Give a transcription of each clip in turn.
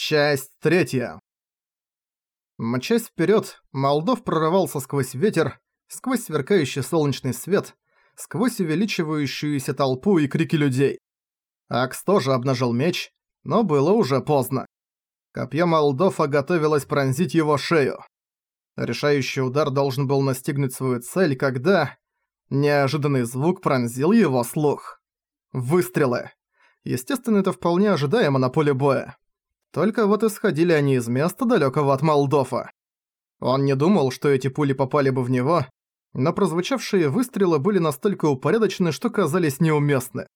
Часть третья. Мчась вперед, Молдов прорывался сквозь ветер, сквозь сверкающий солнечный свет, сквозь увеличивающуюся толпу и крики людей. Акс тоже обнажил меч, но было уже поздно. Копье Молдова готовилось пронзить его шею. Решающий удар должен был настигнуть свою цель, когда... Неожиданный звук пронзил его слух. Выстрелы. Естественно, это вполне ожидаемо на поле боя. Только вот исходили они из места далекого от Молдова. Он не думал, что эти пули попали бы в него, но прозвучавшие выстрелы были настолько упорядочены, что казались неуместны.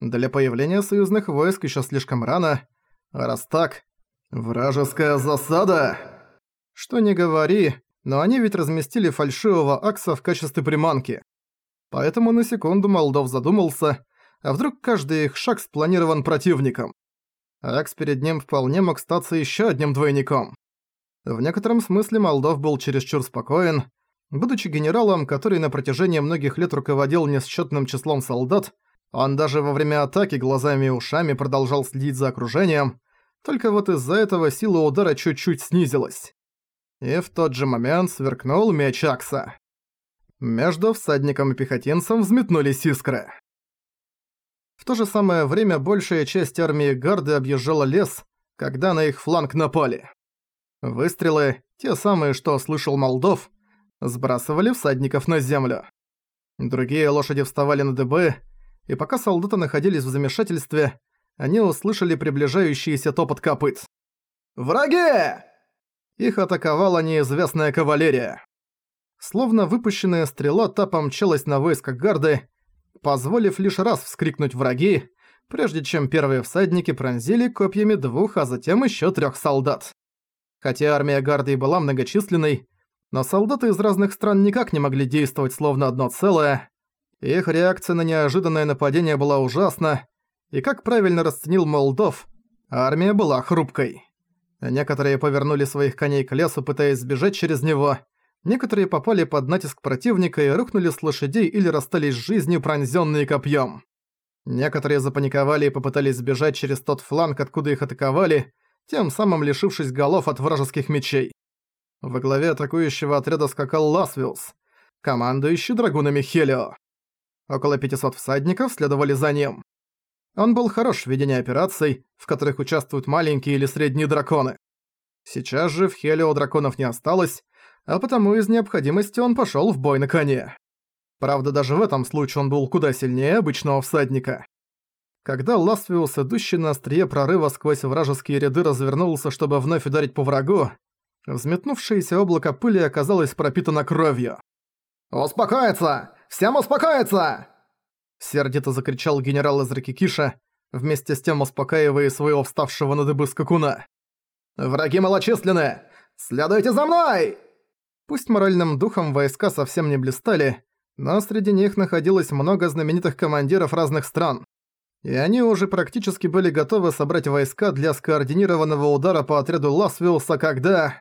Для появления союзных войск еще слишком рано, а раз так... Вражеская засада! Что не говори, но они ведь разместили фальшивого Акса в качестве приманки. Поэтому на секунду Молдов задумался, а вдруг каждый их шаг спланирован противником. Акс перед ним вполне мог статься еще одним двойником. В некотором смысле Молдов был чересчур спокоен. Будучи генералом, который на протяжении многих лет руководил несчетным числом солдат, он даже во время атаки глазами и ушами продолжал следить за окружением, только вот из-за этого сила удара чуть-чуть снизилась. И в тот же момент сверкнул меч Акса. Между всадником и пехотинцем взметнулись искры. В то же самое время большая часть армии Гарды объезжала лес, когда на их фланг напали. Выстрелы, те самые, что слышал Молдов, сбрасывали всадников на землю. Другие лошади вставали на дыбы, и пока солдаты находились в замешательстве, они услышали приближающийся топот копыт. «Враги!» Их атаковала неизвестная кавалерия. Словно выпущенная стрела та помчалась на войско гарды, позволив лишь раз вскрикнуть враги, прежде чем первые всадники пронзили копьями двух, а затем еще трех солдат. Хотя армия гарды была многочисленной, но солдаты из разных стран никак не могли действовать словно одно целое. Их реакция на неожиданное нападение была ужасна, и как правильно расценил Молдов, армия была хрупкой. Некоторые повернули своих коней к лесу, пытаясь сбежать через него, Некоторые попали под натиск противника и рухнули с лошадей или расстались с жизнью, пронзённые копьем. Некоторые запаниковали и попытались сбежать через тот фланг, откуда их атаковали, тем самым лишившись голов от вражеских мечей. Во главе атакующего отряда скакал Ласвиус, командующий драгунами Хелио. Около 500 всадников следовали за ним. Он был хорош в ведении операций, в которых участвуют маленькие или средние драконы. Сейчас же в Хелио драконов не осталось, а потому из необходимости он пошёл в бой на коне. Правда, даже в этом случае он был куда сильнее обычного всадника. Когда Ласвиус, идущий на острие прорыва сквозь вражеские ряды, развернулся, чтобы вновь ударить по врагу, взметнувшееся облако пыли оказалось пропитано кровью. «Успокоиться! Всем успокоиться!» Сердито закричал генерал из Ракикиша, вместе с тем успокаивая своего вставшего на дыбы скакуна. «Враги малочисленны! Следуйте за мной!» Пусть моральным духом войска совсем не блистали, но среди них находилось много знаменитых командиров разных стран. И они уже практически были готовы собрать войска для скоординированного удара по отряду Ласвилса, когда...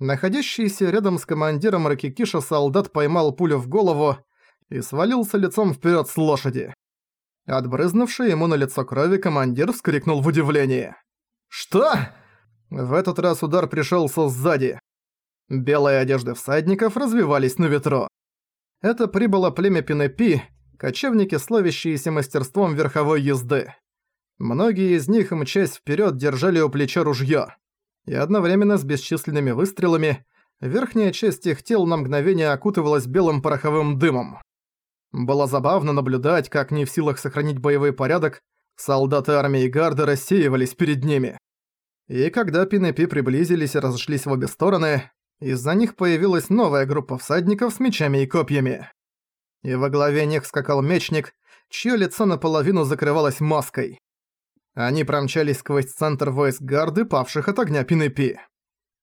Находящийся рядом с командиром Ракикиша солдат поймал пулю в голову и свалился лицом вперед с лошади. Отбрызнувший ему на лицо крови командир вскрикнул в удивлении. «Что?» В этот раз удар пришелся сзади. Белые одежды всадников развивались на ветру. Это прибыло племя Пинепи, кочевники, славящиеся мастерством верховой езды. Многие из них, мчась вперед, держали у плеча ружьё. И одновременно с бесчисленными выстрелами верхняя часть их тел на мгновение окутывалась белым пороховым дымом. Было забавно наблюдать, как не в силах сохранить боевой порядок, солдаты армии Гарды рассеивались перед ними. И когда Пинепи приблизились и разошлись в обе стороны, из-за них появилась новая группа всадников с мечами и копьями. И во главе них скакал мечник, чье лицо наполовину закрывалось маской. Они промчались сквозь центр войск гарды, павших от огня Пинепи.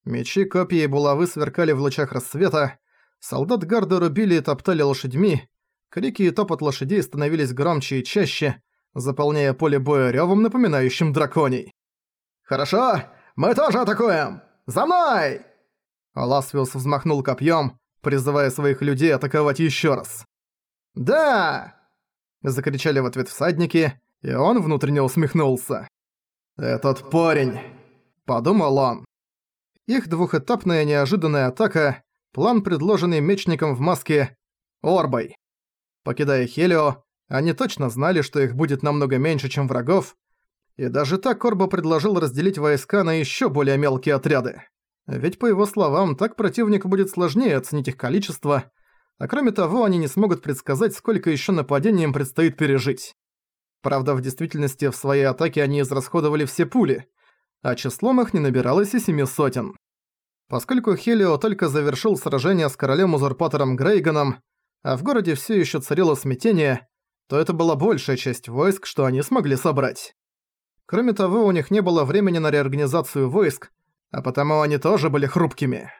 Мечи, копья и булавы сверкали в лучах рассвета, солдат гарды рубили и топтали лошадьми, крики и топот лошадей становились громче и чаще, заполняя поле боя рёвом, напоминающим драконий. «Хорошо, мы тоже атакуем! За мной!» Ласвиус взмахнул копьем, призывая своих людей атаковать еще раз. «Да!» – закричали в ответ всадники, и он внутренне усмехнулся. «Этот парень!» подумал он. Их двухэтапная неожиданная атака – план, предложенный мечником в маске Орбой. Покидая Хелио, они точно знали, что их будет намного меньше, чем врагов, и даже так Орба предложил разделить войска на еще более мелкие отряды. Ведь, по его словам, так противнику будет сложнее оценить их количество, а кроме того, они не смогут предсказать, сколько еще нападений им предстоит пережить. Правда, в действительности в своей атаке они израсходовали все пули, а числом их не набиралось и семи сотен. Поскольку Хелио только завершил сражение с королем-узурпатором Грейганом, а в городе все еще царило смятение, то это была большая часть войск, что они смогли собрать. Кроме того, у них не было времени на реорганизацию войск, а потому они тоже были хрупкими.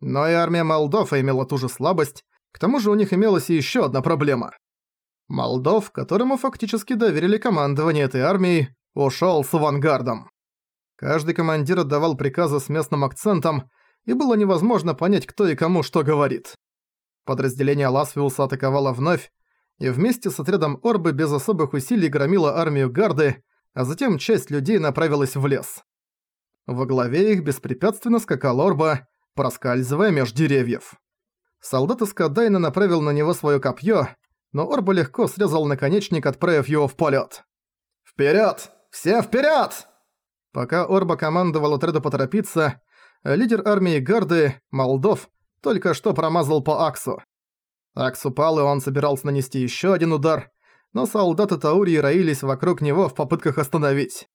Но и армия Молдова имела ту же слабость, к тому же у них имелась и ещё одна проблема. Молдов, которому фактически доверили командование этой армией, ушёл с авангардом. Каждый командир отдавал приказы с местным акцентом, и было невозможно понять, кто и кому что говорит. Подразделение Ласвиуса атаковало вновь, и вместе с отрядом Орбы без особых усилий громило армию Гарды, а затем часть людей направилась в лес. Во главе их беспрепятственно скакал Орба, проскальзывая меж деревьев. Солдат из Кадайна направил на него своё копье, но Орба легко срезал наконечник, отправив его в полет. «Вперёд! Все вперёд!» Пока Орба командовал отряду поторопиться, лидер армии Гарды, Молдов, только что промазал по Аксу. Акс упал, и он собирался нанести ещё один удар, но солдаты Таурии роились вокруг него в попытках остановить.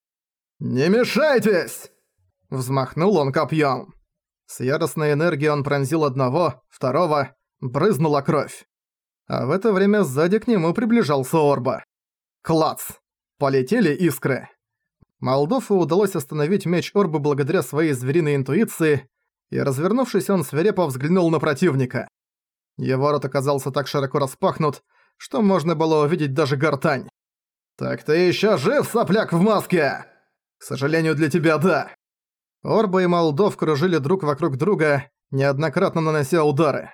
«Не мешайтесь!» Взмахнул он копьем. С яростной энергией он пронзил одного, второго, брызнула кровь. А в это время сзади к нему приближался Орба. Клац! Полетели искры. Молдову удалось остановить меч Орбы благодаря своей звериной интуиции, и, развернувшись, он свирепо взглянул на противника. Его рот оказался так широко распахнут, что можно было увидеть даже гортань. «Так ты ещё жив, сопляк в маске?» «К сожалению для тебя, да». Орба и Молдов кружили друг вокруг друга, неоднократно нанося удары.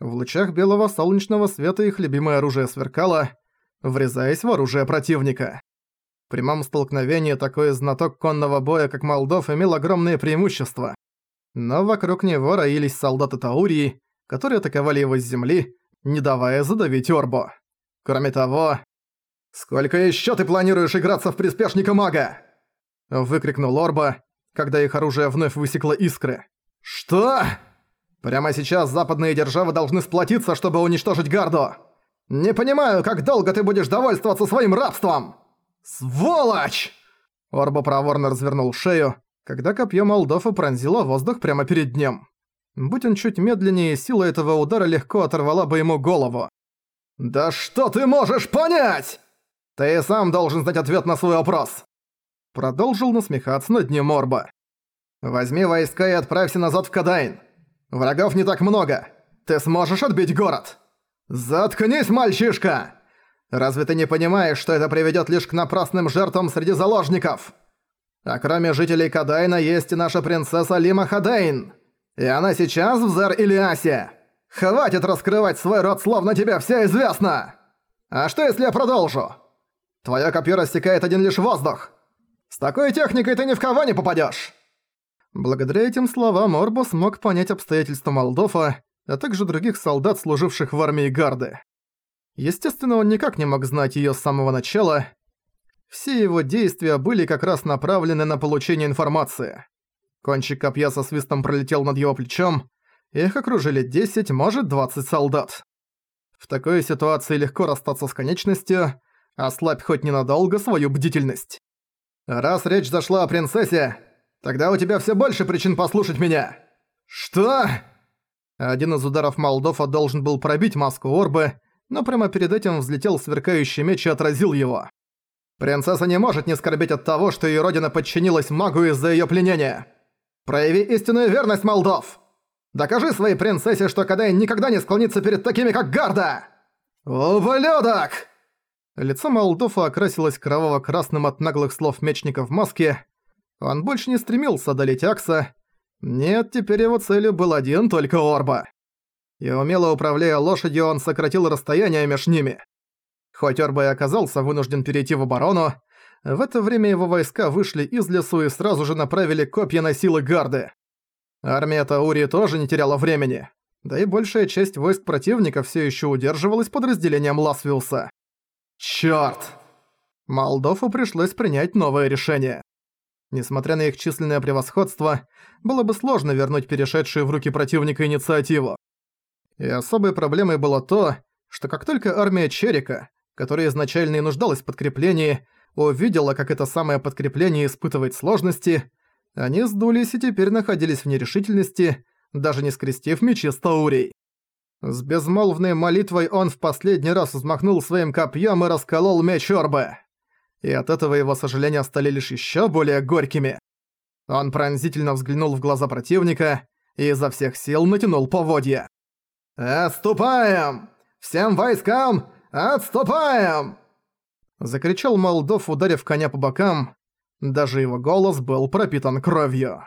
В лучах белого солнечного света их любимое оружие сверкало, врезаясь в оружие противника. В прямом столкновении такой знаток конного боя, как Молдов, имел огромные преимущества. Но вокруг него роились солдаты Таурии, которые атаковали его с земли, не давая задавить Орбо. Кроме того... «Сколько ещё ты планируешь играться в приспешника мага?» Выкрикнул Орба, когда их оружие вновь высекло искры. «Что?» «Прямо сейчас западные державы должны сплотиться, чтобы уничтожить Гарду. Не понимаю, как долго ты будешь довольствоваться своим рабством!» «Сволочь!» Орба проворно развернул шею, когда копье Молдова пронзило воздух прямо перед ним. Будь он чуть медленнее, сила этого удара легко оторвала бы ему голову. «Да что ты можешь понять? Ты сам должен знать ответ на свой вопрос!» Продолжил насмехаться над ним Морба. «Возьми войска и отправься назад в Кадайн. Врагов не так много. Ты сможешь отбить город?» «Заткнись, мальчишка! Разве ты не понимаешь, что это приведёт лишь к напрасным жертвам среди заложников? А кроме жителей Кадайна есть и наша принцесса Лима Хадайн. И она сейчас в Зар-Илиасе. Хватит раскрывать свой рот, словно тебе все известно! А что если я продолжу? Твоё копье рассекает один лишь воздух. С такой техникой ты ни в кого не попадёшь!» Благодаря этим словам Орбо смог понять обстоятельства Молдова, а также других солдат, служивших в армии Гарды. Естественно, он никак не мог знать её с самого начала. Все его действия были как раз направлены на получение информации. Кончик копья со свистом пролетел над его плечом, их окружили 10, может 20 солдат. В такой ситуации легко расстаться с конечностью, ослабь хоть ненадолго свою бдительность. Раз речь зашла о принцессе, тогда у тебя все больше причин послушать меня. Что? Один из ударов Молдова должен был пробить маску Орбы, но прямо перед этим взлетел сверкающий меч и отразил его. Принцесса не может не скорбеть от того, что ее родина подчинилась магу из-за ее пленения. Прояви истинную верность, Молдов! Докажи своей принцессе, что Кадай никогда не склонится перед такими, как Гарда! Ублюдок! Лицо Молдофа окрасилось кроваво-красным от наглых слов мечника в маске. Он больше не стремился одолеть Акса. Нет, теперь его целью был один только Орба. И умело управляя лошадью, он сократил расстояние между ними. Хоть Орба и оказался вынужден перейти в оборону, В это время его войска вышли из лесу и сразу же направили копья на силы гарды. Армия Таури тоже не теряла времени. Да и большая часть войск противника все еще удерживалась подразделением Ласвилса. Чёрт! Молдову пришлось принять новое решение. Несмотря на их численное превосходство, было бы сложно вернуть перешедшую в руки противника инициативу. И особой проблемой было то, что как только армия Черика, которая изначально и нуждалась в подкреплении, увидела, как это самое подкрепление испытывает сложности, они сдулись и теперь находились в нерешительности, даже не скрестив мечи с Таурей. С безмолвной молитвой он в последний раз взмахнул своим копьем и расколол меч Орбе. И от этого его сожаления стали лишь еще более горькими. Он пронзительно взглянул в глаза противника и изо всех сил натянул поводья. «Отступаем! Всем войскам отступаем!» Закричал Молдов, ударив коня по бокам. Даже его голос был пропитан кровью.